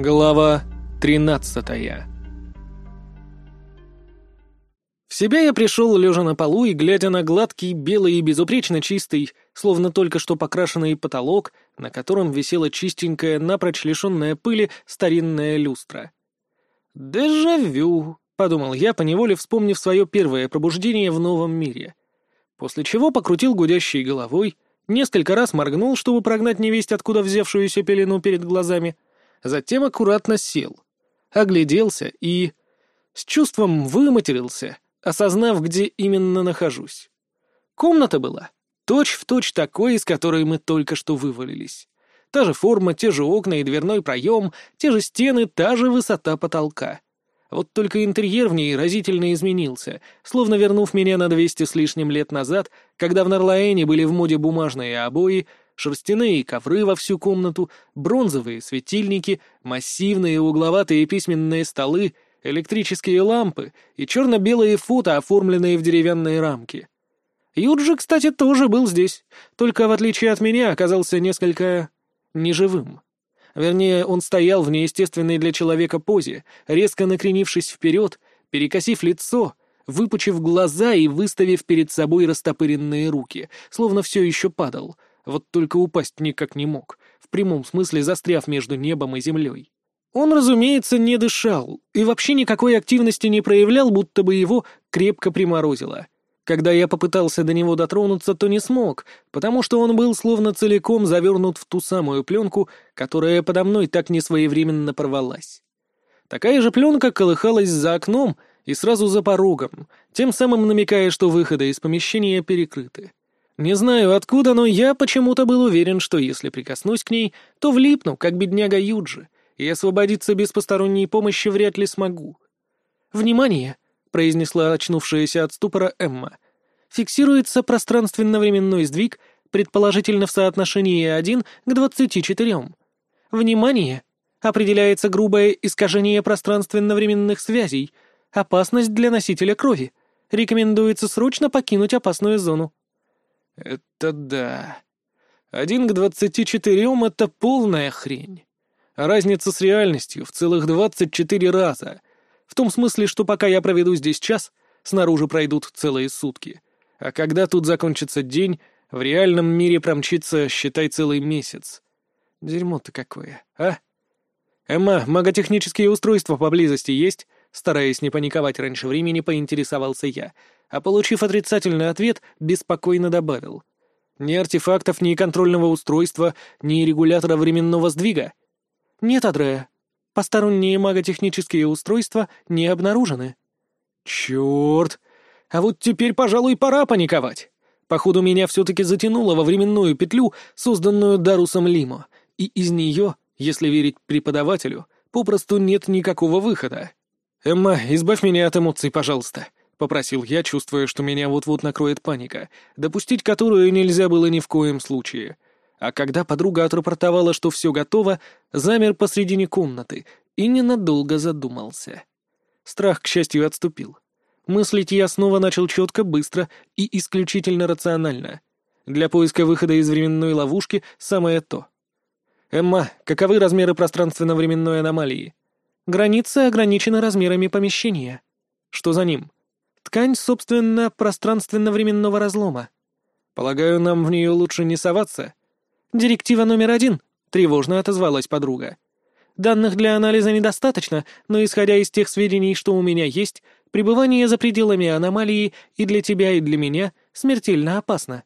Глава 13 В себя я пришел, лежа на полу и глядя на гладкий, белый и безупречно чистый, словно только что покрашенный потолок, на котором висела чистенькая, напрочь лишенная пыли, старинная люстра. «Дежавю», — подумал я, поневоле вспомнив свое первое пробуждение в новом мире. После чего покрутил гудящей головой, несколько раз моргнул, чтобы прогнать невесть, откуда взявшуюся пелену перед глазами — затем аккуратно сел, огляделся и... с чувством выматерился, осознав, где именно нахожусь. Комната была точь-в-точь точь такой, из которой мы только что вывалились. Та же форма, те же окна и дверной проем, те же стены, та же высота потолка. Вот только интерьер в ней разительно изменился, словно вернув меня на двести с лишним лет назад, когда в Нарлаэне были в моде бумажные обои, шерстяные ковры во всю комнату, бронзовые светильники, массивные угловатые письменные столы, электрические лампы и черно-белые фото, оформленные в деревянные рамки. Юджи, кстати, тоже был здесь, только в отличие от меня оказался несколько... неживым. Вернее, он стоял в неестественной для человека позе, резко накренившись вперед, перекосив лицо, выпучив глаза и выставив перед собой растопыренные руки, словно все еще падал — вот только упасть никак не мог, в прямом смысле застряв между небом и землей. Он, разумеется, не дышал и вообще никакой активности не проявлял, будто бы его крепко приморозило. Когда я попытался до него дотронуться, то не смог, потому что он был словно целиком завернут в ту самую пленку, которая подо мной так несвоевременно порвалась. Такая же пленка колыхалась за окном и сразу за порогом, тем самым намекая, что выходы из помещения перекрыты. Не знаю откуда, но я почему-то был уверен, что если прикоснусь к ней, то влипну, как бедняга Юджи, и освободиться без посторонней помощи вряд ли смогу. «Внимание!» — произнесла очнувшаяся от ступора Эмма. «Фиксируется пространственно-временной сдвиг, предположительно в соотношении 1 к 24. Внимание! Определяется грубое искажение пространственно-временных связей. Опасность для носителя крови. Рекомендуется срочно покинуть опасную зону. Это да. Один к двадцати четырем — это полная хрень. Разница с реальностью в целых двадцать четыре раза. В том смысле, что пока я проведу здесь час, снаружи пройдут целые сутки. А когда тут закончится день, в реальном мире промчится, считай, целый месяц. Дерьмо-то какое, а? Эмма, маготехнические устройства поблизости есть? Стараясь не паниковать раньше времени, поинтересовался я — а получив отрицательный ответ, беспокойно добавил. «Ни артефактов, ни контрольного устройства, ни регулятора временного сдвига». «Нет, Адрея. Посторонние маготехнические устройства не обнаружены». «Черт! А вот теперь, пожалуй, пора паниковать. Походу, меня все-таки затянуло во временную петлю, созданную Дарусом Лимо, и из нее, если верить преподавателю, попросту нет никакого выхода. Эмма, избавь меня от эмоций, пожалуйста. — попросил я, чувствуя, что меня вот-вот накроет паника, допустить которую нельзя было ни в коем случае. А когда подруга отрапортовала, что все готово, замер посредине комнаты и ненадолго задумался. Страх, к счастью, отступил. Мыслить я снова начал четко, быстро и исключительно рационально. Для поиска выхода из временной ловушки самое то. «Эмма, каковы размеры пространственно-временной аномалии?» «Граница ограничена размерами помещения». «Что за ним?» Ткань, собственно, пространственно-временного разлома. Полагаю, нам в нее лучше не соваться? Директива номер один, — тревожно отозвалась подруга. Данных для анализа недостаточно, но исходя из тех сведений, что у меня есть, пребывание за пределами аномалии и для тебя, и для меня смертельно опасно.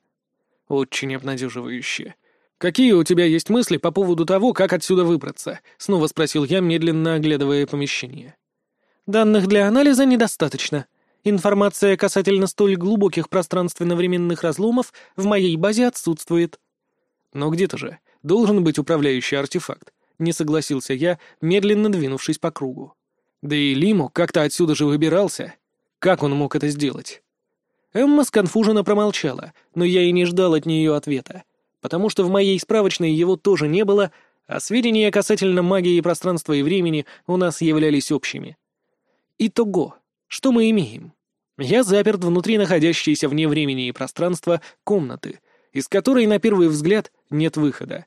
Очень обнадеживающе. «Какие у тебя есть мысли по поводу того, как отсюда выбраться?» — снова спросил я, медленно оглядывая помещение. «Данных для анализа недостаточно. Информация касательно столь глубоких пространственно-временных разломов в моей базе отсутствует. Но где-то же должен быть управляющий артефакт, не согласился я, медленно двинувшись по кругу. Да и Лиму как-то отсюда же выбирался. Как он мог это сделать? Эмма сконфуженно промолчала, но я и не ждал от нее ответа, потому что в моей справочной его тоже не было, а сведения касательно магии пространства и времени у нас являлись общими. Итого. Что мы имеем? Я заперт внутри находящейся вне времени и пространства комнаты, из которой, на первый взгляд, нет выхода.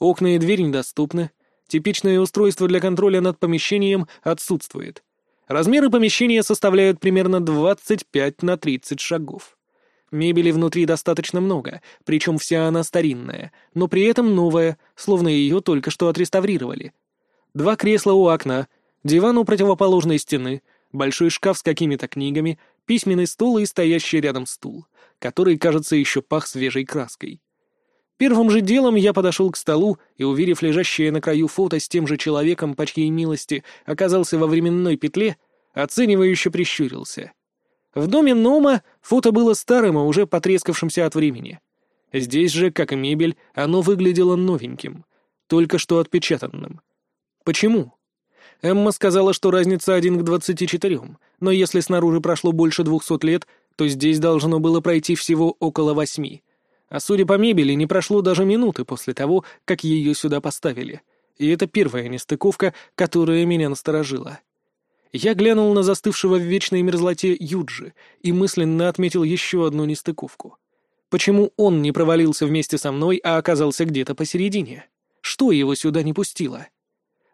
Окна и дверь недоступны. Типичное устройство для контроля над помещением отсутствует. Размеры помещения составляют примерно 25 на 30 шагов. Мебели внутри достаточно много, причем вся она старинная, но при этом новая, словно ее только что отреставрировали. Два кресла у окна, диван у противоположной стены, большой шкаф с какими-то книгами, письменный стол и стоящий рядом стул, который, кажется, еще пах свежей краской. Первым же делом я подошел к столу и, увидев лежащее на краю фото с тем же человеком, по чьей милости оказался во временной петле, оценивающе прищурился. В доме Нома фото было старым и уже потрескавшимся от времени. Здесь же, как и мебель, оно выглядело новеньким, только что отпечатанным. Почему? Эмма сказала, что разница один к двадцати четырем, но если снаружи прошло больше двухсот лет, то здесь должно было пройти всего около восьми. А судя по мебели, не прошло даже минуты после того, как ее сюда поставили. И это первая нестыковка, которая меня насторожила. Я глянул на застывшего в вечной мерзлоте Юджи и мысленно отметил еще одну нестыковку. Почему он не провалился вместе со мной, а оказался где-то посередине? Что его сюда не пустило?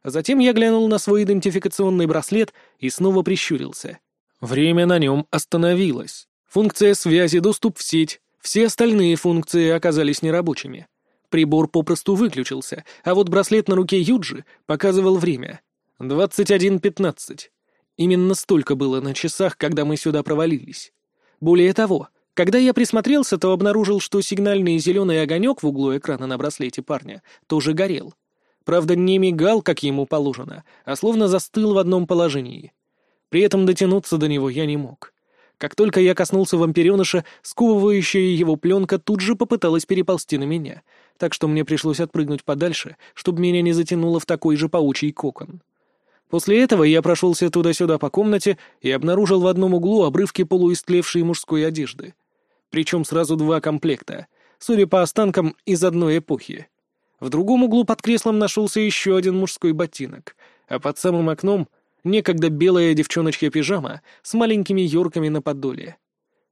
Затем я глянул на свой идентификационный браслет и снова прищурился. Время на нем остановилось. Функция связи, доступ в сеть, все остальные функции оказались нерабочими. Прибор попросту выключился, а вот браслет на руке Юджи показывал время. 21.15. Именно столько было на часах, когда мы сюда провалились. Более того, когда я присмотрелся, то обнаружил, что сигнальный зеленый огонек в углу экрана на браслете парня тоже горел. Правда, не мигал, как ему положено, а словно застыл в одном положении. При этом дотянуться до него я не мог. Как только я коснулся вампиреныша, сковывающая его пленка тут же попыталась переползти на меня, так что мне пришлось отпрыгнуть подальше, чтобы меня не затянуло в такой же паучий кокон. После этого я прошелся туда-сюда по комнате и обнаружил в одном углу обрывки полуистлевшей мужской одежды. Причем сразу два комплекта, судя по останкам, из одной эпохи. В другом углу под креслом нашелся еще один мужской ботинок, а под самым окном — некогда белая девчоночья пижама с маленькими юрками на подоле.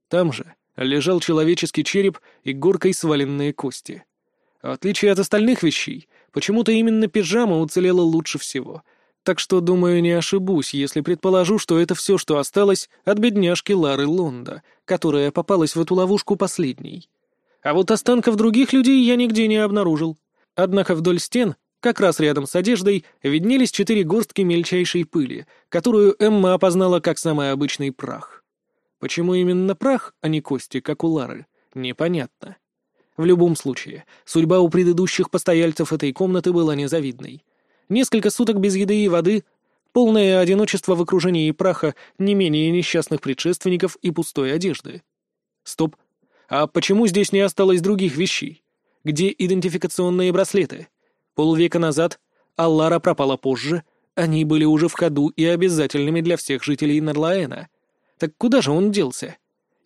Там же лежал человеческий череп и горкой сваленные кости. В отличие от остальных вещей, почему-то именно пижама уцелела лучше всего — так что, думаю, не ошибусь, если предположу, что это все, что осталось от бедняжки Лары Лонда, которая попалась в эту ловушку последней. А вот останков других людей я нигде не обнаружил. Однако вдоль стен, как раз рядом с одеждой, виднелись четыре горстки мельчайшей пыли, которую Эмма опознала как самый обычный прах. Почему именно прах, а не кости, как у Лары, непонятно. В любом случае, судьба у предыдущих постояльцев этой комнаты была незавидной. Несколько суток без еды и воды, полное одиночество в окружении праха не менее несчастных предшественников и пустой одежды. Стоп. А почему здесь не осталось других вещей? Где идентификационные браслеты? Полвека назад Аллара пропала позже, они были уже в ходу и обязательными для всех жителей Нарлаэна. Так куда же он делся?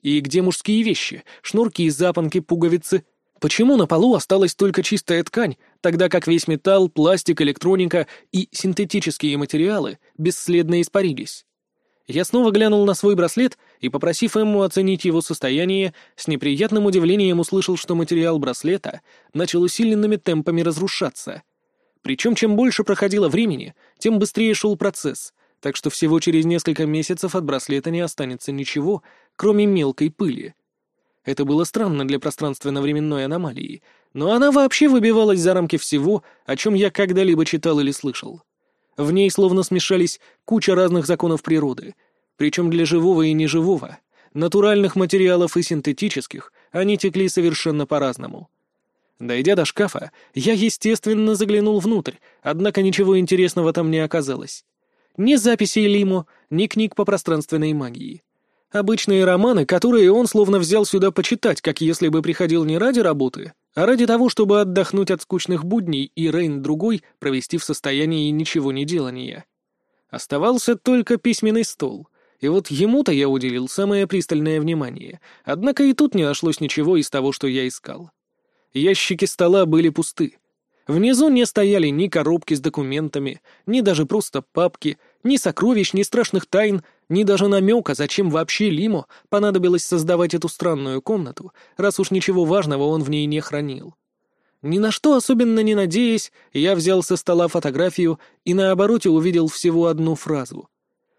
И где мужские вещи? Шнурки, запонки, пуговицы — Почему на полу осталась только чистая ткань, тогда как весь металл, пластик, электроника и синтетические материалы бесследно испарились? Я снова глянул на свой браслет и, попросив Эмму оценить его состояние, с неприятным удивлением услышал, что материал браслета начал усиленными темпами разрушаться. Причем чем больше проходило времени, тем быстрее шел процесс, так что всего через несколько месяцев от браслета не останется ничего, кроме мелкой пыли. Это было странно для пространственно-временной аномалии, но она вообще выбивалась за рамки всего, о чем я когда-либо читал или слышал. В ней словно смешались куча разных законов природы, причем для живого и неживого, натуральных материалов и синтетических, они текли совершенно по-разному. Дойдя до шкафа, я, естественно, заглянул внутрь, однако ничего интересного там не оказалось. Ни записей Лимо, ни книг по пространственной магии. Обычные романы, которые он словно взял сюда почитать, как если бы приходил не ради работы, а ради того, чтобы отдохнуть от скучных будней и Рейн другой провести в состоянии ничего не делания. Оставался только письменный стол, и вот ему-то я уделил самое пристальное внимание, однако и тут не нашлось ничего из того, что я искал. Ящики стола были пусты. Внизу не стояли ни коробки с документами, ни даже просто папки, ни сокровищ, ни страшных тайн, ни даже намека, зачем вообще Лимо понадобилось создавать эту странную комнату, раз уж ничего важного он в ней не хранил. Ни на что особенно не надеясь, я взял со стола фотографию и на обороте увидел всего одну фразу.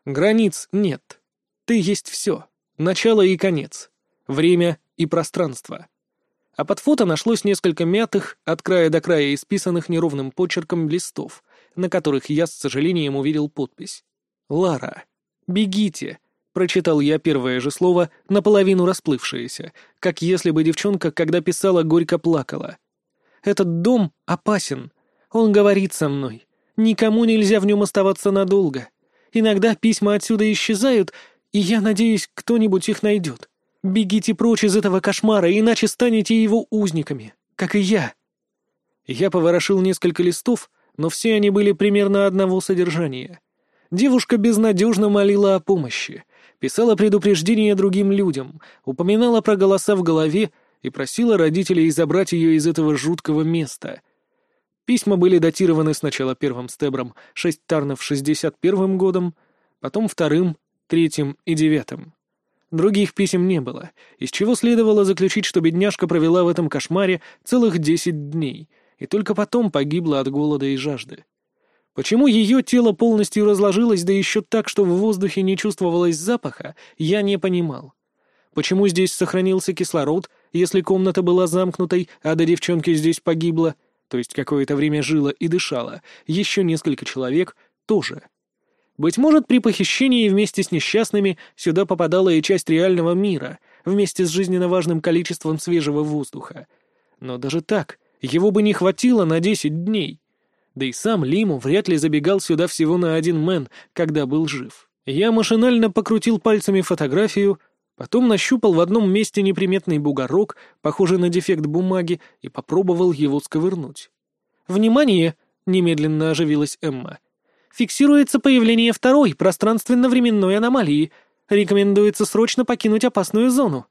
«Границ нет. Ты есть все. Начало и конец. Время и пространство». А под фото нашлось несколько мятых, от края до края исписанных неровным почерком листов, на которых я с сожалением увидел подпись. «Лара, бегите!» — прочитал я первое же слово, наполовину расплывшееся, как если бы девчонка, когда писала, горько плакала. «Этот дом опасен. Он говорит со мной. Никому нельзя в нем оставаться надолго. Иногда письма отсюда исчезают, и я надеюсь, кто-нибудь их найдет. Бегите прочь из этого кошмара, иначе станете его узниками, как и я». Я поворошил несколько листов, но все они были примерно одного содержания. Девушка безнадежно молила о помощи, писала предупреждения другим людям, упоминала про голоса в голове и просила родителей забрать ее из этого жуткого места. Письма были датированы сначала первым стебром, шесть тарнов шестьдесят первым годом, потом вторым, третьим и девятым. Других писем не было, из чего следовало заключить, что бедняжка провела в этом кошмаре целых десять дней, и только потом погибла от голода и жажды. Почему ее тело полностью разложилось, да еще так, что в воздухе не чувствовалось запаха, я не понимал. Почему здесь сохранился кислород, если комната была замкнутой, а до девчонки здесь погибло, то есть какое-то время жило и дышало, еще несколько человек тоже. Быть может, при похищении вместе с несчастными сюда попадала и часть реального мира, вместе с жизненно важным количеством свежего воздуха. Но даже так, его бы не хватило на десять дней. Да и сам Лиму вряд ли забегал сюда всего на один мэн, когда был жив. Я машинально покрутил пальцами фотографию, потом нащупал в одном месте неприметный бугорок, похожий на дефект бумаги, и попробовал его сковырнуть. «Внимание!» — немедленно оживилась Эмма — Фиксируется появление второй пространственно-временной аномалии. Рекомендуется срочно покинуть опасную зону.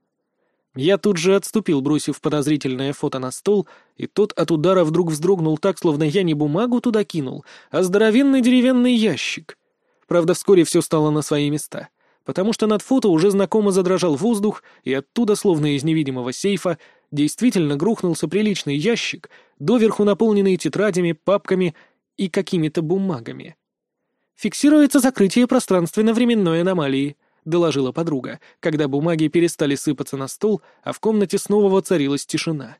Я тут же отступил, бросив подозрительное фото на стол, и тот от удара вдруг вздрогнул так, словно я не бумагу туда кинул, а здоровенный деревянный ящик. Правда, вскоре все стало на свои места, потому что над фото уже знакомо задрожал воздух, и оттуда, словно из невидимого сейфа, действительно грохнулся приличный ящик, доверху наполненный тетрадями, папками и какими-то бумагами. «Фиксируется закрытие пространственно-временной аномалии», — доложила подруга, когда бумаги перестали сыпаться на стол, а в комнате снова воцарилась тишина.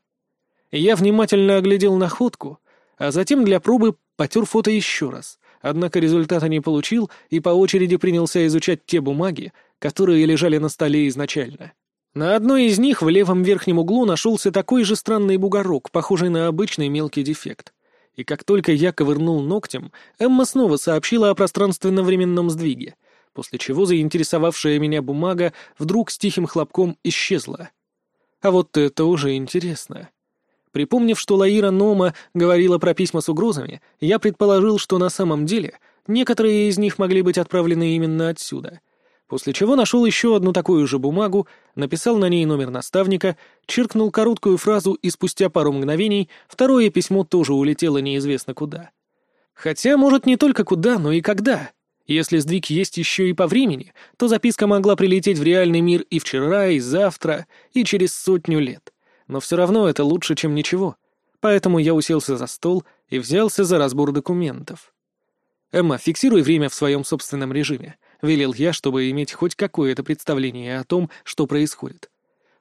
Я внимательно оглядел находку, а затем для пробы потер фото еще раз, однако результата не получил и по очереди принялся изучать те бумаги, которые лежали на столе изначально. На одной из них в левом верхнем углу нашелся такой же странный бугорок, похожий на обычный мелкий дефект и как только я ковырнул ногтем, Эмма снова сообщила о пространственно-временном сдвиге, после чего заинтересовавшая меня бумага вдруг с тихим хлопком исчезла. А вот это уже интересно. Припомнив, что Лаира Нома говорила про письма с угрозами, я предположил, что на самом деле некоторые из них могли быть отправлены именно отсюда — после чего нашел еще одну такую же бумагу, написал на ней номер наставника, чиркнул короткую фразу, и спустя пару мгновений второе письмо тоже улетело неизвестно куда. Хотя, может, не только куда, но и когда. Если сдвиг есть еще и по времени, то записка могла прилететь в реальный мир и вчера, и завтра, и через сотню лет. Но все равно это лучше, чем ничего. Поэтому я уселся за стол и взялся за разбор документов. «Эмма, фиксируй время в своем собственном режиме», — велел я, чтобы иметь хоть какое-то представление о том, что происходит.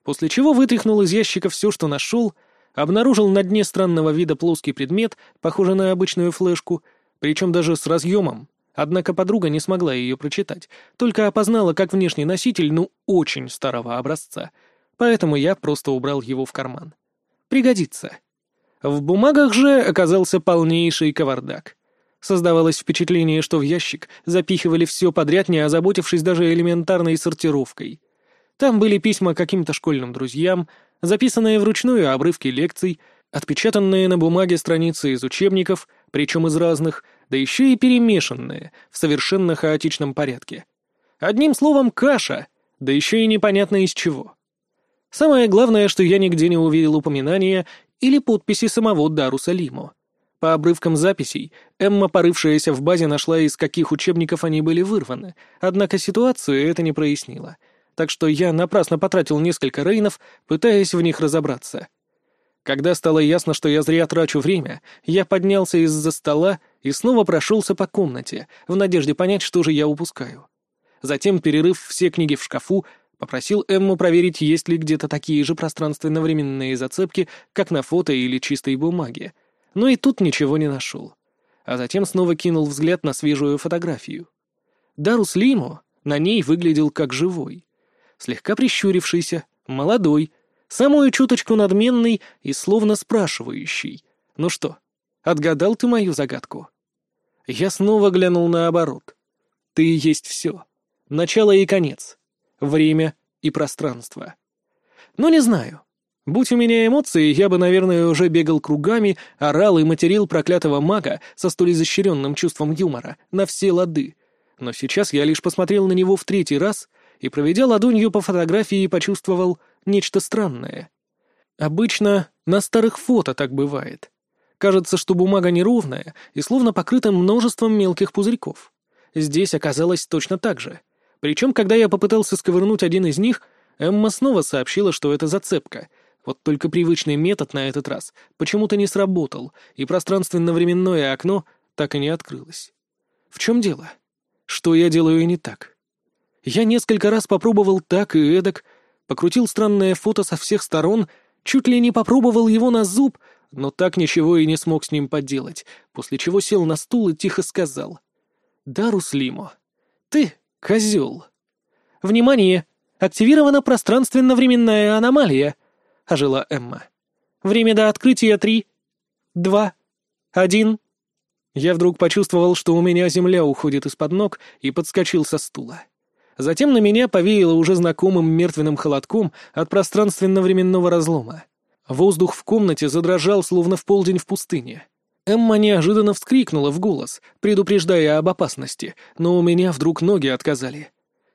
После чего вытряхнул из ящика все, что нашел, обнаружил на дне странного вида плоский предмет, похожий на обычную флешку, причем даже с разъемом. Однако подруга не смогла ее прочитать, только опознала как внешний носитель, ну, очень старого образца. Поэтому я просто убрал его в карман. Пригодится. В бумагах же оказался полнейший кавардак. Создавалось впечатление, что в ящик запихивали все подряд, не озаботившись даже элементарной сортировкой. Там были письма каким-то школьным друзьям, записанные вручную обрывки лекций, отпечатанные на бумаге страницы из учебников, причем из разных, да еще и перемешанные в совершенно хаотичном порядке. Одним словом, каша, да еще и непонятно из чего. Самое главное, что я нигде не увидел упоминания или подписи самого Даруса Лимо. По обрывкам записей, Эмма, порывшаяся в базе, нашла, из каких учебников они были вырваны, однако ситуацию это не прояснило, так что я напрасно потратил несколько рейнов, пытаясь в них разобраться. Когда стало ясно, что я зря трачу время, я поднялся из-за стола и снова прошелся по комнате, в надежде понять, что же я упускаю. Затем, перерыв все книги в шкафу, попросил Эмму проверить, есть ли где-то такие же пространственно-временные зацепки, как на фото или чистой бумаге. Но и тут ничего не нашел. А затем снова кинул взгляд на свежую фотографию. Дарус Лимо на ней выглядел как живой. Слегка прищурившийся, молодой, самую чуточку надменный и словно спрашивающий. «Ну что, отгадал ты мою загадку?» Я снова глянул наоборот. «Ты есть все. Начало и конец. Время и пространство. Ну, не знаю. Будь у меня эмоции, я бы, наверное, уже бегал кругами, орал и материл проклятого мага со столь изощренным чувством юмора на все лады. Но сейчас я лишь посмотрел на него в третий раз и, проведя ладонью по фотографии, почувствовал нечто странное. Обычно на старых фото так бывает. Кажется, что бумага неровная и словно покрыта множеством мелких пузырьков. Здесь оказалось точно так же. Причем, когда я попытался сковырнуть один из них, Эмма снова сообщила, что это зацепка. Вот только привычный метод на этот раз почему-то не сработал, и пространственно-временное окно так и не открылось. В чем дело? Что я делаю не так? Я несколько раз попробовал так и эдак, покрутил странное фото со всех сторон, чуть ли не попробовал его на зуб, но так ничего и не смог с ним поделать, после чего сел на стул и тихо сказал. «Да, Руслимо, ты козел». «Внимание! Активирована пространственно-временная аномалия», — ожила Эмма. «Время до открытия три, два, один». Я вдруг почувствовал, что у меня земля уходит из-под ног, и подскочил со стула. Затем на меня повеяло уже знакомым мертвенным холодком от пространственно-временного разлома. Воздух в комнате задрожал, словно в полдень в пустыне. Эмма неожиданно вскрикнула в голос, предупреждая об опасности, но у меня вдруг ноги отказали.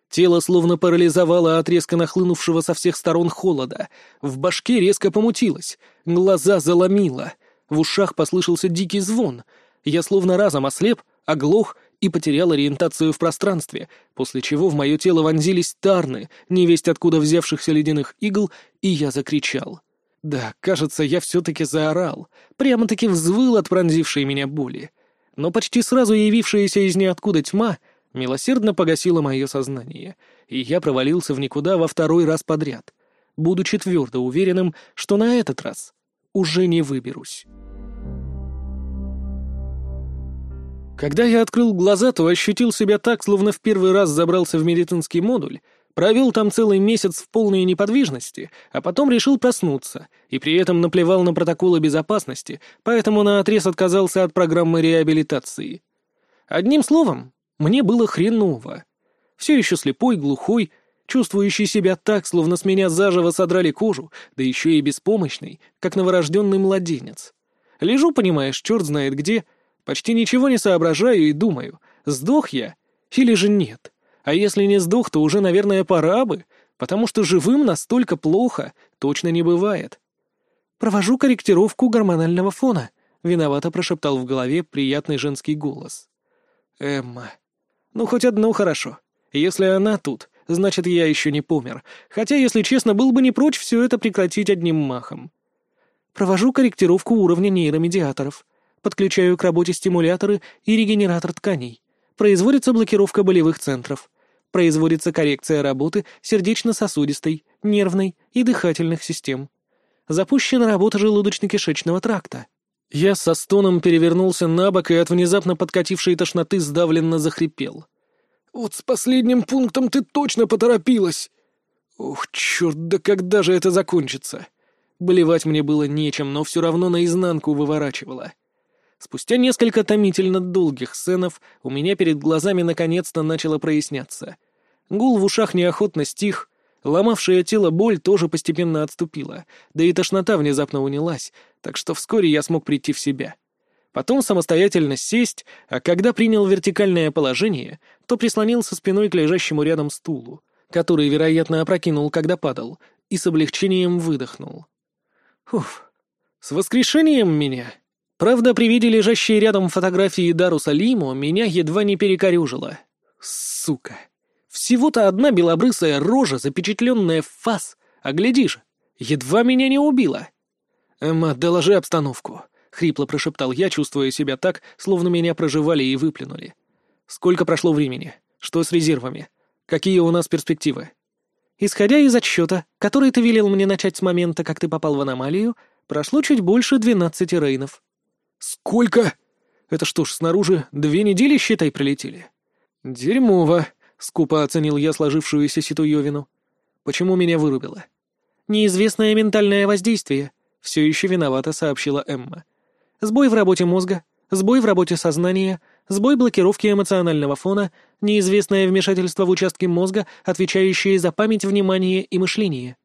Тело словно парализовало от резко нахлынувшего со всех сторон холода. В башке резко помутилось, глаза заломило, в ушах послышался дикий звон. Я словно разом ослеп, оглох и потерял ориентацию в пространстве, после чего в мое тело вонзились тарны, невесть откуда взявшихся ледяных игл, и я закричал. Да, кажется, я все-таки заорал, прямо-таки взвыл от пронзившей меня боли. Но почти сразу явившаяся из ниоткуда тьма милосердно погасила мое сознание, и я провалился в никуда во второй раз подряд, будучи твердо уверенным, что на этот раз уже не выберусь. Когда я открыл глаза, то ощутил себя так, словно в первый раз забрался в медицинский модуль, провел там целый месяц в полной неподвижности, а потом решил проснуться, и при этом наплевал на протоколы безопасности, поэтому наотрез отказался от программы реабилитации. Одним словом, мне было хреново. Все еще слепой, глухой, чувствующий себя так, словно с меня заживо содрали кожу, да еще и беспомощный, как новорожденный младенец. Лежу, понимаешь, черт знает где — Почти ничего не соображаю и думаю, сдох я или же нет. А если не сдох, то уже, наверное, пора бы, потому что живым настолько плохо точно не бывает. «Провожу корректировку гормонального фона», — виновато прошептал в голове приятный женский голос. «Эмма. Ну, хоть одно хорошо. Если она тут, значит, я еще не помер. Хотя, если честно, был бы не прочь все это прекратить одним махом. Провожу корректировку уровня нейромедиаторов. Подключаю к работе стимуляторы и регенератор тканей. Производится блокировка болевых центров. Производится коррекция работы сердечно-сосудистой, нервной и дыхательных систем. Запущена работа желудочно-кишечного тракта. Я со стоном перевернулся на бок и от внезапно подкатившей тошноты сдавленно захрипел. «Вот с последним пунктом ты точно поторопилась!» «Ух, черт, да когда же это закончится?» Болевать мне было нечем, но все равно наизнанку выворачивало. Спустя несколько томительно долгих сценов у меня перед глазами наконец-то начало проясняться. Гул в ушах неохотно стих, ломавшая тело боль тоже постепенно отступила, да и тошнота внезапно унялась, так что вскоре я смог прийти в себя. Потом самостоятельно сесть, а когда принял вертикальное положение, то прислонился спиной к лежащему рядом стулу, который, вероятно, опрокинул, когда падал, и с облегчением выдохнул. Уф, с воскрешением меня! Правда, при виде лежащей рядом фотографии Дару Салиму меня едва не перекорюжило. Сука. Всего-то одна белобрысая рожа, запечатленная в фас. А глядишь, едва меня не убила. «Эмма, доложи обстановку», — хрипло прошептал я, чувствуя себя так, словно меня проживали и выплюнули. «Сколько прошло времени? Что с резервами? Какие у нас перспективы?» Исходя из отсчета, который ты велел мне начать с момента, как ты попал в аномалию, прошло чуть больше двенадцати рейнов. «Сколько?» Это что ж, снаружи две недели, считай, пролетели. Дерьмово, — скупо оценил я сложившуюся ситуевину. Почему меня вырубило? Неизвестное ментальное воздействие. Все еще виновата, сообщила Эмма. Сбой в работе мозга, сбой в работе сознания, сбой блокировки эмоционального фона, неизвестное вмешательство в участки мозга, отвечающие за память, внимание и мышление.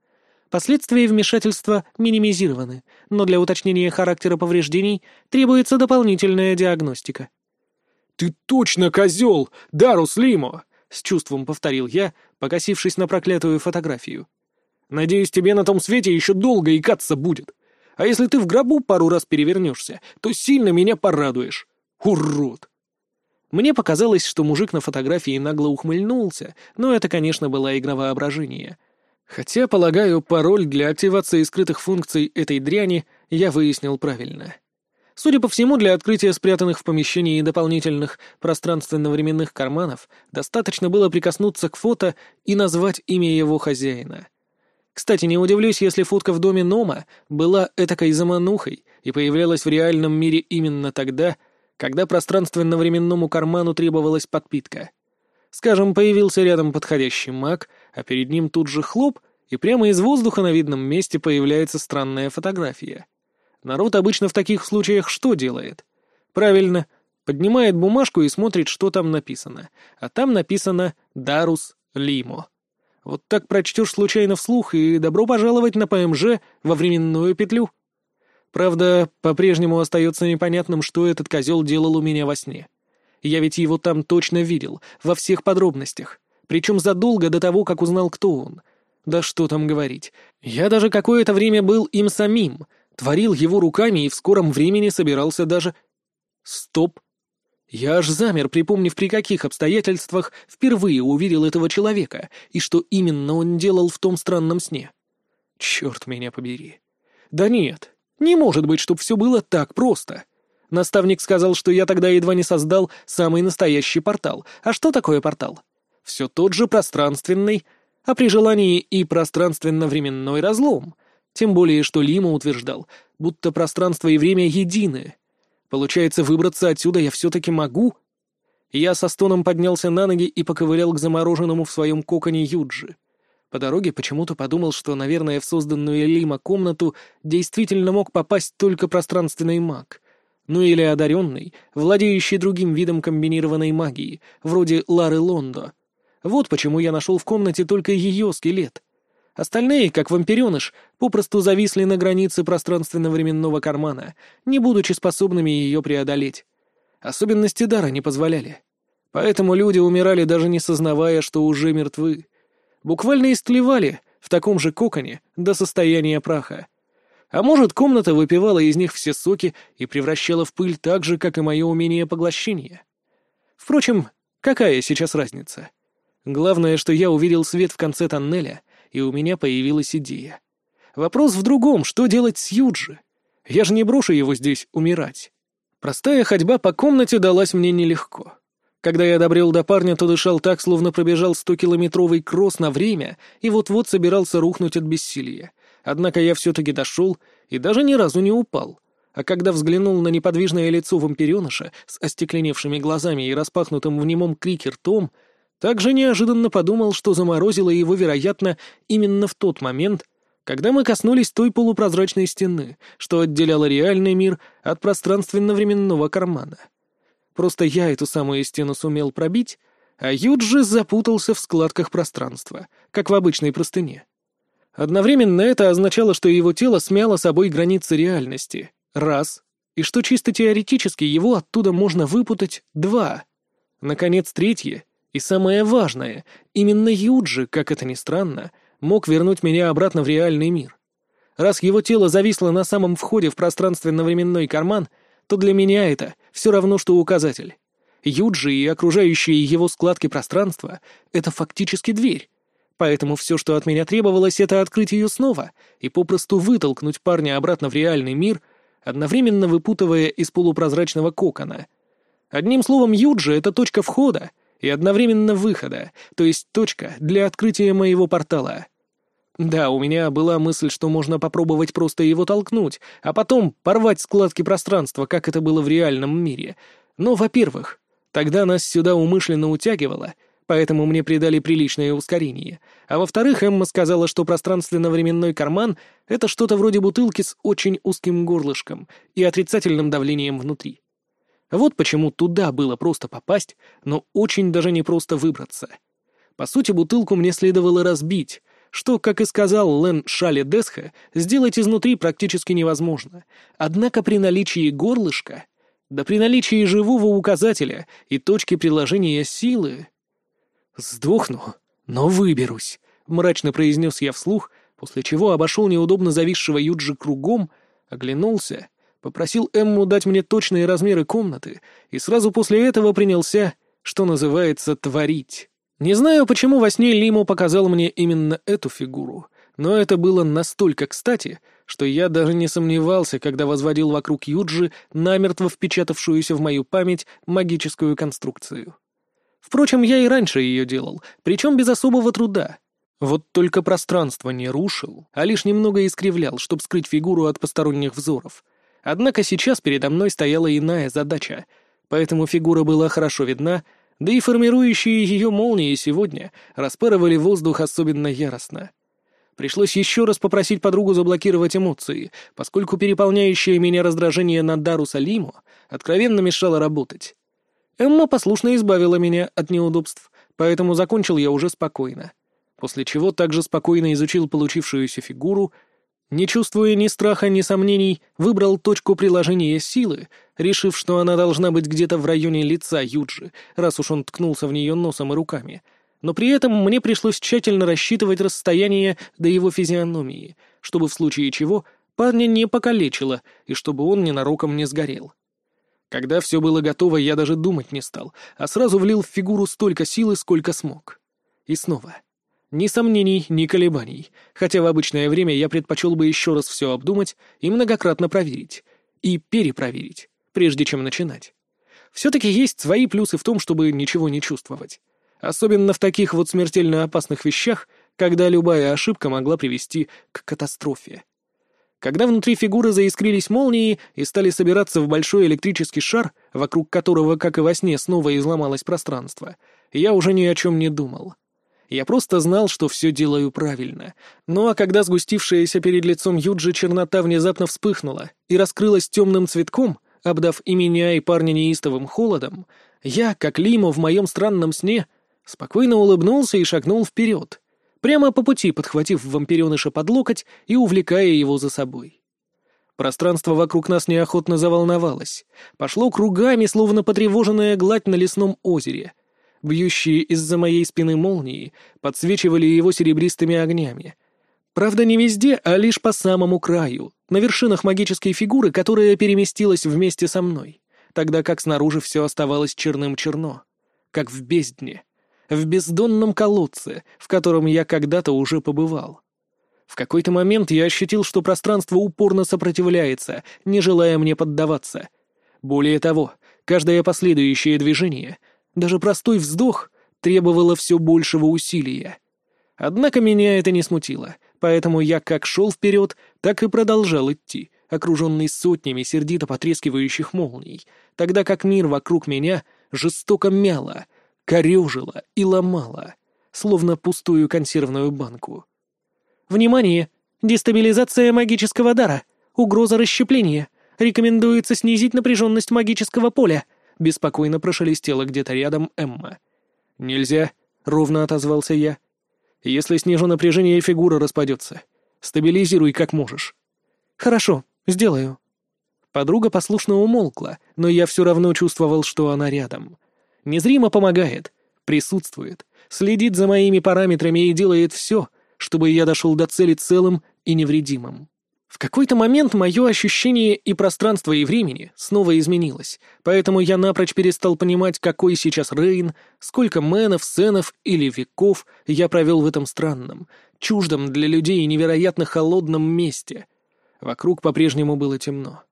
Последствия вмешательства минимизированы, но для уточнения характера повреждений требуется дополнительная диагностика. «Ты точно козел, Дарус Лимо!» — с чувством повторил я, покосившись на проклятую фотографию. «Надеюсь, тебе на том свете еще долго икаться будет. А если ты в гробу пару раз перевернешься, то сильно меня порадуешь. Урод!» Мне показалось, что мужик на фотографии нагло ухмыльнулся, но это, конечно, была игра воображения — Хотя, полагаю, пароль для активации скрытых функций этой дряни я выяснил правильно. Судя по всему, для открытия спрятанных в помещении дополнительных пространственно-временных карманов достаточно было прикоснуться к фото и назвать имя его хозяина. Кстати, не удивлюсь, если фотка в доме Нома была этакой заманухой и появлялась в реальном мире именно тогда, когда пространственно-временному карману требовалась подпитка. Скажем, появился рядом подходящий маг, а перед ним тут же хлоп, и прямо из воздуха на видном месте появляется странная фотография. Народ обычно в таких случаях что делает? Правильно, поднимает бумажку и смотрит, что там написано. А там написано «Дарус Лимо». Вот так прочтешь случайно вслух, и добро пожаловать на ПМЖ во временную петлю. Правда, по-прежнему остается непонятным, что этот козел делал у меня во сне. Я ведь его там точно видел, во всех подробностях. Причем задолго до того, как узнал, кто он. Да что там говорить. Я даже какое-то время был им самим, творил его руками и в скором времени собирался даже... Стоп. Я аж замер, припомнив, при каких обстоятельствах впервые увидел этого человека и что именно он делал в том странном сне. Черт меня побери. Да нет, не может быть, чтоб все было так просто. Наставник сказал, что я тогда едва не создал самый настоящий портал. А что такое портал? Все тот же пространственный, а при желании и пространственно-временной разлом. Тем более, что Лима утверждал, будто пространство и время едины. Получается, выбраться отсюда я все-таки могу? Я со стоном поднялся на ноги и поковырял к замороженному в своем коконе Юджи. По дороге почему-то подумал, что, наверное, в созданную Лима комнату действительно мог попасть только пространственный маг — ну или одаренный, владеющий другим видом комбинированной магии, вроде Лары Лондо. Вот почему я нашел в комнате только ее скелет. Остальные, как вампиреныш, попросту зависли на границе пространственно-временного кармана, не будучи способными ее преодолеть. Особенности дара не позволяли. Поэтому люди умирали, даже не сознавая, что уже мертвы. Буквально истлевали в таком же коконе до состояния праха. А может, комната выпивала из них все соки и превращала в пыль так же, как и мое умение поглощения. Впрочем, какая сейчас разница? Главное, что я увидел свет в конце тоннеля, и у меня появилась идея. Вопрос в другом, что делать с Юджи? Я же не брошу его здесь умирать. Простая ходьба по комнате далась мне нелегко. Когда я добрел до парня, то дышал так, словно пробежал стокилометровый кросс на время и вот-вот собирался рухнуть от бессилия. Однако я все-таки дошел и даже ни разу не упал. А когда взглянул на неподвижное лицо вампиреныша с остекленевшими глазами и распахнутым в немом крике ртом, также неожиданно подумал, что заморозило его, вероятно, именно в тот момент, когда мы коснулись той полупрозрачной стены, что отделяла реальный мир от пространственно-временного кармана. Просто я эту самую стену сумел пробить, а Юджи запутался в складках пространства, как в обычной простыне. Одновременно это означало, что его тело смяло собой границы реальности. Раз. И что чисто теоретически его оттуда можно выпутать. Два. Наконец, третье. И самое важное. Именно Юджи, как это ни странно, мог вернуть меня обратно в реальный мир. Раз его тело зависло на самом входе в пространственно-временной карман, то для меня это все равно, что указатель. Юджи и окружающие его складки пространства — это фактически дверь Поэтому все, что от меня требовалось, это открыть ее снова и попросту вытолкнуть парня обратно в реальный мир, одновременно выпутывая из полупрозрачного кокона. Одним словом, Юджи — это точка входа и одновременно выхода, то есть точка для открытия моего портала. Да, у меня была мысль, что можно попробовать просто его толкнуть, а потом порвать складки пространства, как это было в реальном мире. Но, во-первых, тогда нас сюда умышленно утягивало — поэтому мне придали приличное ускорение. А во-вторых, Эмма сказала, что пространственно-временной карман — это что-то вроде бутылки с очень узким горлышком и отрицательным давлением внутри. Вот почему туда было просто попасть, но очень даже не просто выбраться. По сути, бутылку мне следовало разбить, что, как и сказал Лен Шали Десха, сделать изнутри практически невозможно. Однако при наличии горлышка, да при наличии живого указателя и точки приложения силы... «Сдохну, но выберусь», — мрачно произнес я вслух, после чего обошел неудобно зависшего Юджи кругом, оглянулся, попросил Эмму дать мне точные размеры комнаты и сразу после этого принялся, что называется, творить. Не знаю, почему во сне Лимо показал мне именно эту фигуру, но это было настолько кстати, что я даже не сомневался, когда возводил вокруг Юджи намертво впечатавшуюся в мою память магическую конструкцию. Впрочем, я и раньше ее делал, причем без особого труда. Вот только пространство не рушил, а лишь немного искривлял, чтобы скрыть фигуру от посторонних взоров. Однако сейчас передо мной стояла иная задача, поэтому фигура была хорошо видна, да и формирующие ее молнии сегодня распарывали воздух особенно яростно. Пришлось еще раз попросить подругу заблокировать эмоции, поскольку переполняющее меня раздражение на Дару Салиму откровенно мешало работать. Эмма послушно избавила меня от неудобств, поэтому закончил я уже спокойно. После чего также спокойно изучил получившуюся фигуру, не чувствуя ни страха, ни сомнений, выбрал точку приложения силы, решив, что она должна быть где-то в районе лица Юджи, раз уж он ткнулся в нее носом и руками. Но при этом мне пришлось тщательно рассчитывать расстояние до его физиономии, чтобы в случае чего парня не покалечило и чтобы он ненароком не сгорел. Когда все было готово, я даже думать не стал, а сразу влил в фигуру столько силы, сколько смог. И снова. Ни сомнений, ни колебаний, хотя в обычное время я предпочел бы еще раз все обдумать и многократно проверить. И перепроверить, прежде чем начинать. Все-таки есть свои плюсы в том, чтобы ничего не чувствовать. Особенно в таких вот смертельно опасных вещах, когда любая ошибка могла привести к катастрофе. Когда внутри фигуры заискрились молнии и стали собираться в большой электрический шар, вокруг которого, как и во сне, снова изломалось пространство, я уже ни о чем не думал. Я просто знал, что все делаю правильно. Ну а когда сгустившаяся перед лицом Юджи чернота внезапно вспыхнула и раскрылась темным цветком, обдав и меня, и парня неистовым холодом, я, как Лимо в моем странном сне, спокойно улыбнулся и шагнул вперед — прямо по пути подхватив вампиреныша под локоть и увлекая его за собой. Пространство вокруг нас неохотно заволновалось, пошло кругами, словно потревоженная гладь на лесном озере. Бьющие из-за моей спины молнии подсвечивали его серебристыми огнями. Правда, не везде, а лишь по самому краю, на вершинах магической фигуры, которая переместилась вместе со мной, тогда как снаружи все оставалось черным-черно, как в бездне в бездонном колодце, в котором я когда-то уже побывал. В какой-то момент я ощутил, что пространство упорно сопротивляется, не желая мне поддаваться. Более того, каждое последующее движение, даже простой вздох, требовало все большего усилия. Однако меня это не смутило, поэтому я как шел вперед, так и продолжал идти, окруженный сотнями сердито потрескивающих молний, тогда как мир вокруг меня жестоко мяло — корежила и ломала, словно пустую консервную банку. «Внимание! Дестабилизация магического дара! Угроза расщепления! Рекомендуется снизить напряженность магического поля!» Беспокойно прошелестела где-то рядом Эмма. «Нельзя», — ровно отозвался я. «Если снижу напряжение, фигура распадется. Стабилизируй как можешь». «Хорошо, сделаю». Подруга послушно умолкла, но я все равно чувствовал, что она рядом. Незримо помогает, присутствует, следит за моими параметрами и делает все, чтобы я дошел до цели целым и невредимым. В какой-то момент мое ощущение и пространства, и времени снова изменилось, поэтому я напрочь перестал понимать, какой сейчас Рейн, сколько мэнов, сценов или веков я провел в этом странном, чуждом для людей невероятно холодном месте. Вокруг по-прежнему было темно.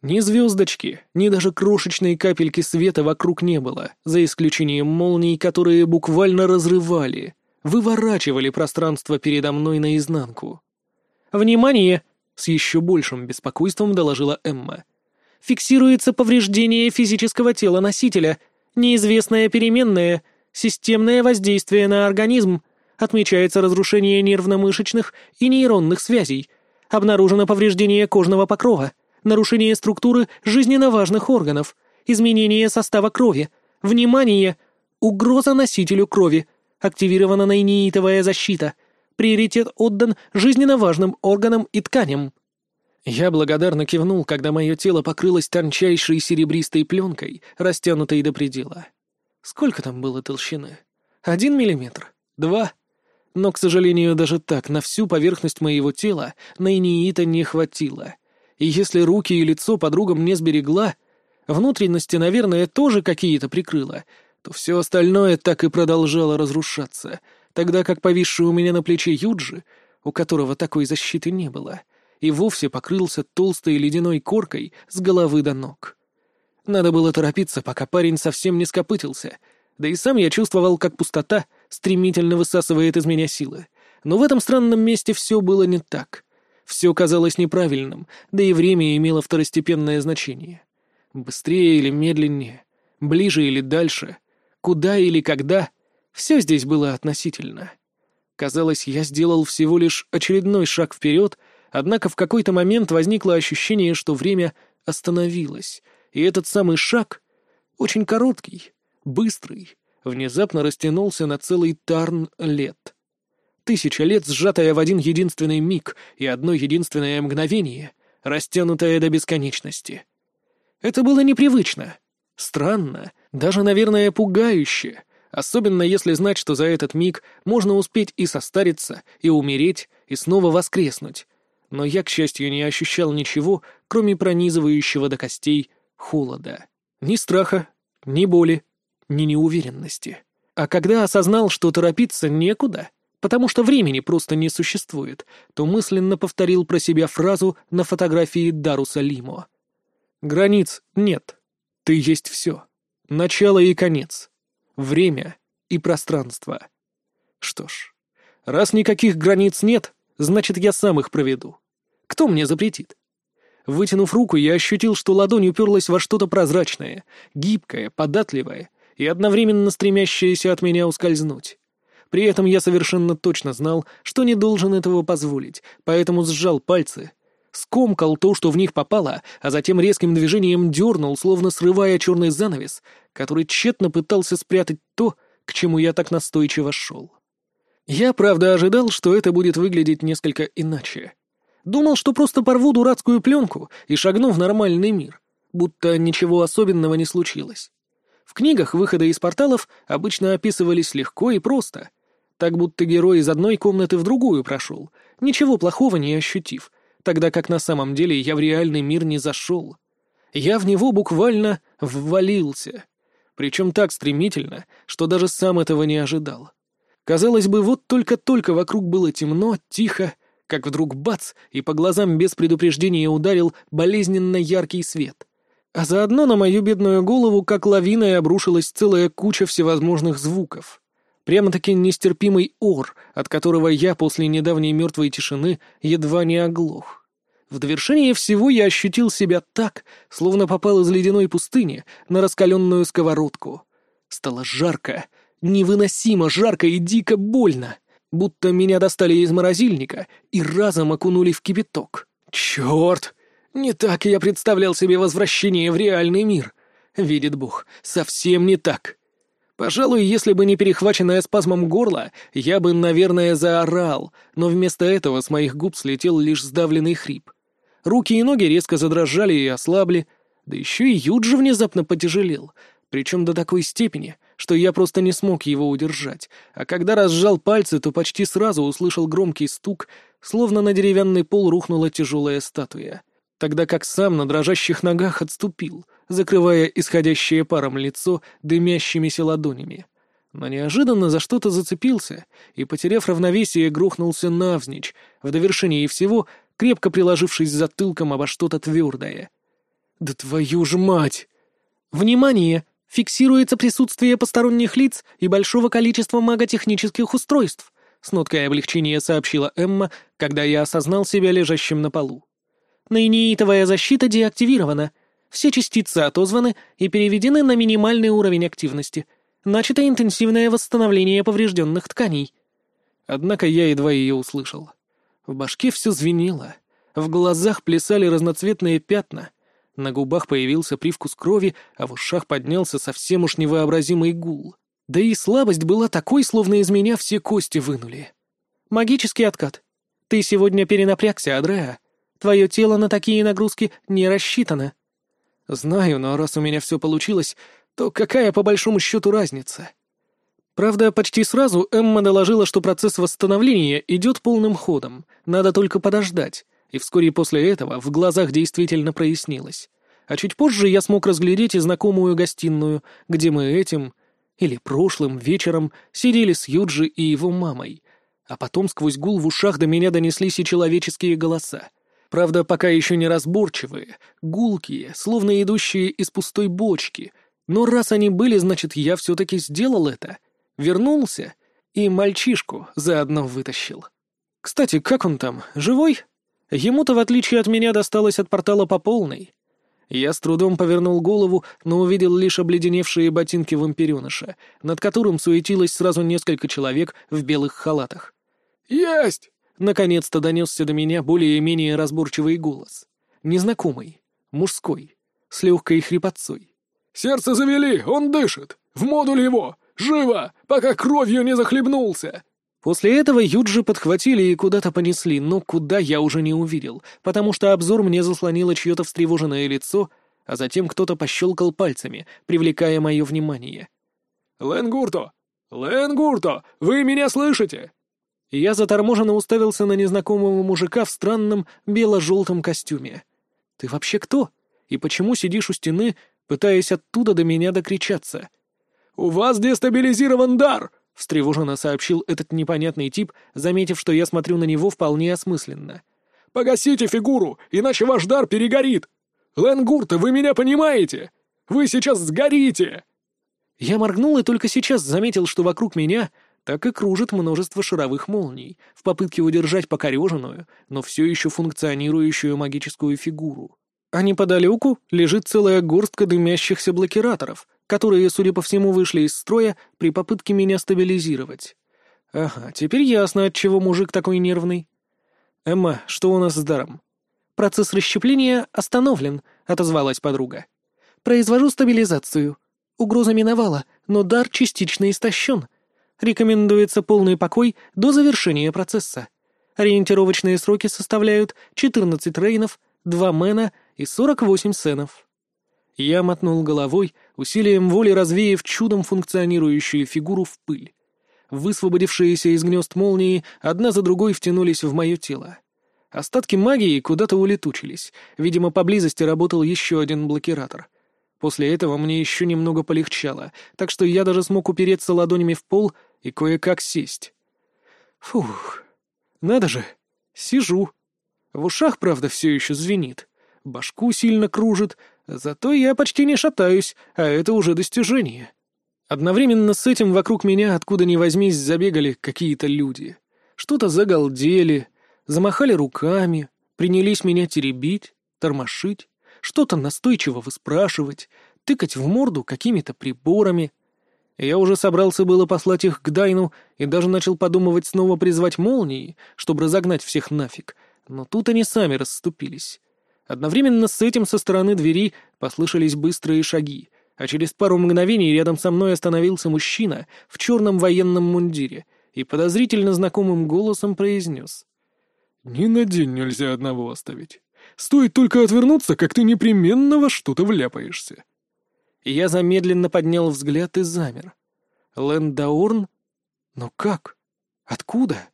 Ни звездочки, ни даже крошечной капельки света вокруг не было, за исключением молний, которые буквально разрывали, выворачивали пространство передо мной наизнанку. «Внимание!» — с еще большим беспокойством доложила Эмма. «Фиксируется повреждение физического тела носителя, неизвестное переменное, системное воздействие на организм, отмечается разрушение нервно-мышечных и нейронных связей, обнаружено повреждение кожного покрова, нарушение структуры жизненно важных органов, изменение состава крови, внимание, угроза носителю крови, активирована нейнитовая защита, приоритет отдан жизненно важным органам и тканям. Я благодарно кивнул, когда мое тело покрылось тончайшей серебристой пленкой, растянутой до предела. Сколько там было толщины? Один миллиметр? Два? Но, к сожалению, даже так на всю поверхность моего тела нейниита не хватило — и если руки и лицо подруга мне сберегла, внутренности, наверное, тоже какие-то прикрыла, то все остальное так и продолжало разрушаться, тогда как повисший у меня на плече Юджи, у которого такой защиты не было, и вовсе покрылся толстой ледяной коркой с головы до ног. Надо было торопиться, пока парень совсем не скопытился, да и сам я чувствовал, как пустота стремительно высасывает из меня силы. Но в этом странном месте все было не так — все казалось неправильным, да и время имело второстепенное значение. Быстрее или медленнее, ближе или дальше, куда или когда — все здесь было относительно. Казалось, я сделал всего лишь очередной шаг вперед, однако в какой-то момент возникло ощущение, что время остановилось, и этот самый шаг, очень короткий, быстрый, внезапно растянулся на целый тарн лет — Тысяча лет, сжатая в один единственный миг и одно единственное мгновение, растянутое до бесконечности. Это было непривычно, странно, даже, наверное, пугающе, особенно если знать, что за этот миг можно успеть и состариться, и умереть, и снова воскреснуть. Но я, к счастью, не ощущал ничего, кроме пронизывающего до костей холода. Ни страха, ни боли, ни неуверенности. А когда осознал, что торопиться некуда, потому что времени просто не существует, то мысленно повторил про себя фразу на фотографии Даруса Лимо. «Границ нет. Ты есть все. Начало и конец. Время и пространство». Что ж, раз никаких границ нет, значит, я сам их проведу. Кто мне запретит? Вытянув руку, я ощутил, что ладонь уперлась во что-то прозрачное, гибкое, податливое и одновременно стремящееся от меня ускользнуть. При этом я совершенно точно знал, что не должен этого позволить, поэтому сжал пальцы, скомкал то, что в них попало, а затем резким движением дернул, словно срывая черный занавес, который тщетно пытался спрятать то, к чему я так настойчиво шел. Я, правда, ожидал, что это будет выглядеть несколько иначе. Думал, что просто порву дурацкую пленку и шагну в нормальный мир, будто ничего особенного не случилось. В книгах выходы из порталов обычно описывались легко и просто, так будто герой из одной комнаты в другую прошел, ничего плохого не ощутив, тогда как на самом деле я в реальный мир не зашел. Я в него буквально ввалился. Причем так стремительно, что даже сам этого не ожидал. Казалось бы, вот только-только вокруг было темно, тихо, как вдруг бац, и по глазам без предупреждения ударил болезненно яркий свет. А заодно на мою бедную голову, как лавиной, обрушилась целая куча всевозможных звуков. Прямо-таки нестерпимый ор, от которого я после недавней мертвой тишины едва не оглох. В довершение всего я ощутил себя так, словно попал из ледяной пустыни на раскаленную сковородку. Стало жарко, невыносимо жарко и дико больно, будто меня достали из морозильника и разом окунули в кипяток. Черт! Не так я представлял себе возвращение в реальный мир. Видит Бог, совсем не так. Пожалуй, если бы не перехваченное спазмом горло, я бы, наверное, заорал, но вместо этого с моих губ слетел лишь сдавленный хрип. Руки и ноги резко задрожали и ослабли, да еще и Юджи внезапно потяжелел, причем до такой степени, что я просто не смог его удержать, а когда разжал пальцы, то почти сразу услышал громкий стук, словно на деревянный пол рухнула тяжелая статуя, тогда как сам на дрожащих ногах отступил, закрывая исходящее паром лицо дымящимися ладонями. Но неожиданно за что-то зацепился и, потеряв равновесие, грохнулся навзничь, в довершении всего крепко приложившись затылком обо что-то твердое. «Да твою ж мать!» «Внимание! Фиксируется присутствие посторонних лиц и большого количества маготехнических устройств», с ноткой облегчения сообщила Эмма, когда я осознал себя лежащим на полу. «Нейнеитовая защита деактивирована. Все частицы отозваны и переведены на минимальный уровень активности. Начато интенсивное восстановление поврежденных тканей». Однако я едва ее услышал. В башке все звенело, в глазах плясали разноцветные пятна, на губах появился привкус крови, а в ушах поднялся совсем уж невообразимый гул. Да и слабость была такой, словно из меня все кости вынули. «Магический откат. Ты сегодня перенапрягся, Адреа. Твое тело на такие нагрузки не рассчитано». «Знаю, но раз у меня все получилось, то какая по большому счету разница?» Правда, почти сразу Эмма доложила, что процесс восстановления идет полным ходом, надо только подождать, и вскоре после этого в глазах действительно прояснилось. А чуть позже я смог разглядеть и знакомую гостиную, где мы этим, или прошлым вечером, сидели с Юджи и его мамой. А потом сквозь гул в ушах до меня донеслись и человеческие голоса. Правда, пока еще не разборчивые, гулкие, словно идущие из пустой бочки. Но раз они были, значит, я все-таки сделал это — Вернулся и мальчишку заодно вытащил. Кстати, как он там, живой? Ему-то, в отличие от меня, досталось от портала по полной. Я с трудом повернул голову, но увидел лишь обледеневшие ботинки вампиреныша, над которым суетилось сразу несколько человек в белых халатах. «Есть!» — наконец-то донесся до меня более-менее разборчивый голос. Незнакомый, мужской, с легкой хрипотцой. «Сердце завели, он дышит! В модуль его! Живо, пока кровью не захлебнулся!» После этого Юджи подхватили и куда-то понесли, но куда я уже не увидел, потому что обзор мне заслонило чье-то встревоженное лицо, а затем кто-то пощелкал пальцами, привлекая мое внимание. «Ленгурто! Ленгурто! Вы меня слышите?» Я заторможенно уставился на незнакомого мужика в странном бело-желтом костюме. «Ты вообще кто? И почему сидишь у стены, пытаясь оттуда до меня докричаться?» «У вас дестабилизирован дар!» — встревоженно сообщил этот непонятный тип, заметив, что я смотрю на него вполне осмысленно. «Погасите фигуру, иначе ваш дар перегорит! Ленгурта, вы меня понимаете? Вы сейчас сгорите!» Я моргнул и только сейчас заметил, что вокруг меня так и кружит множество шаровых молний в попытке удержать покореженную, но все еще функционирующую магическую фигуру. А неподалеку лежит целая горстка дымящихся блокираторов — которые, судя по всему, вышли из строя при попытке меня стабилизировать. Ага, теперь ясно, от чего мужик такой нервный. «Эмма, что у нас с даром?» «Процесс расщепления остановлен», — отозвалась подруга. «Произвожу стабилизацию. Угроза миновала, но дар частично истощен. Рекомендуется полный покой до завершения процесса. Ориентировочные сроки составляют 14 рейнов, 2 мена и 48 сенов». Я мотнул головой, усилием воли развеяв чудом функционирующую фигуру в пыль. Высвободившиеся из гнезд молнии одна за другой втянулись в мое тело. Остатки магии куда-то улетучились. Видимо, поблизости работал еще один блокиратор. После этого мне еще немного полегчало, так что я даже смог упереться ладонями в пол и кое-как сесть. Фух, надо же, сижу. В ушах, правда, все еще звенит. Башку сильно кружит, Зато я почти не шатаюсь, а это уже достижение. Одновременно с этим вокруг меня, откуда ни возьмись, забегали какие-то люди. Что-то загалдели, замахали руками, принялись меня теребить, тормошить, что-то настойчиво выспрашивать, тыкать в морду какими-то приборами. Я уже собрался было послать их к Дайну и даже начал подумывать снова призвать молнии, чтобы разогнать всех нафиг, но тут они сами расступились. Одновременно с этим со стороны двери послышались быстрые шаги, а через пару мгновений рядом со мной остановился мужчина в черном военном мундире и подозрительно знакомым голосом произнес. «Ни на день нельзя одного оставить. Стоит только отвернуться, как ты непременно во что-то вляпаешься». Я замедленно поднял взгляд и замер. Лэндаурн? Но как? Откуда?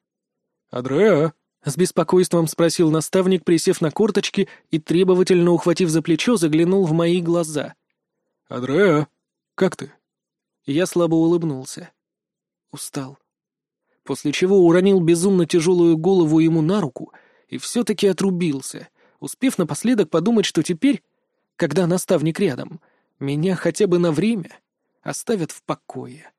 «Адреа, С беспокойством спросил наставник, присев на корточки и, требовательно ухватив за плечо, заглянул в мои глаза. «Адреа, как ты?» Я слабо улыбнулся. Устал. После чего уронил безумно тяжелую голову ему на руку и все-таки отрубился, успев напоследок подумать, что теперь, когда наставник рядом, меня хотя бы на время оставят в покое.